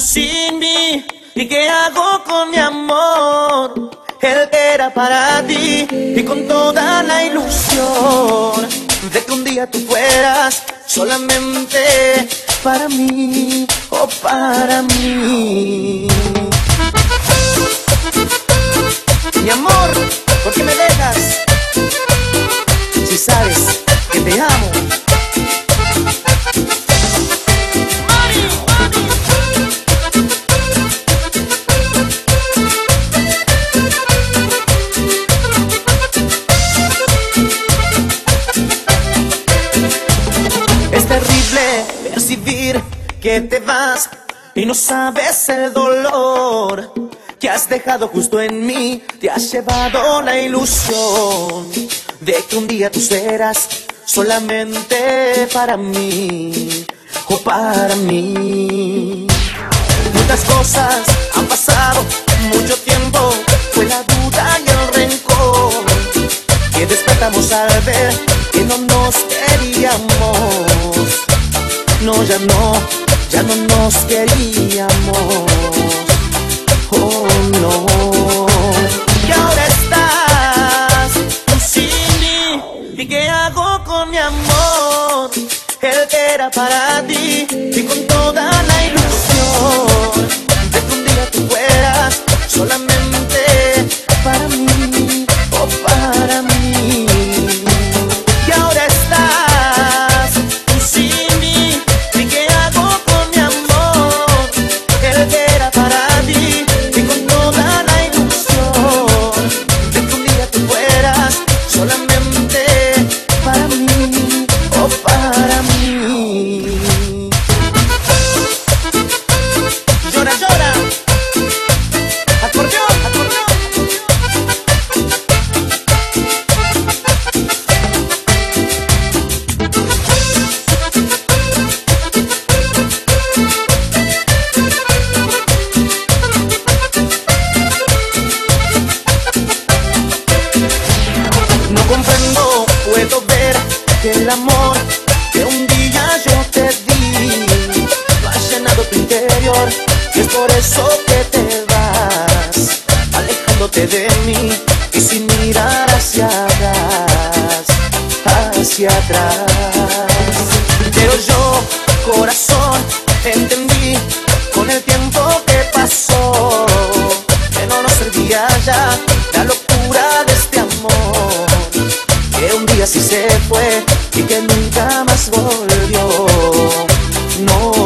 sin mí. ¿Y qué hago con mi amor? Él era para ti. Y con toda la ilusión de que un día tú fueras solamente para mí o oh, para mí. Que te vas y no sabes el dolor que has dejado justo en mí. Te has llevado la ilusión de que un día tú serás solamente para mí o para mí. Muchas cosas han pasado, mucho tiempo fue la duda y el rencor que despertamos al ver que no nos queríamos. No, ya no ya no nos queríamos. Oh no. Y ahora estás sin mí. ¿Y qué hago con mi amor? Él era para ti y con toda la ilusión aquel amor que un día yo te di lo ha llenado tu interior y es por eso que te vas alejándote de mí y sin mirar hacia atrás, hacia atrás. Pero yo, corazón, entendí con el tiempo que pasó que no nos servía ya la locura de este amor que un día sí se fue y que nunca más volvió. No.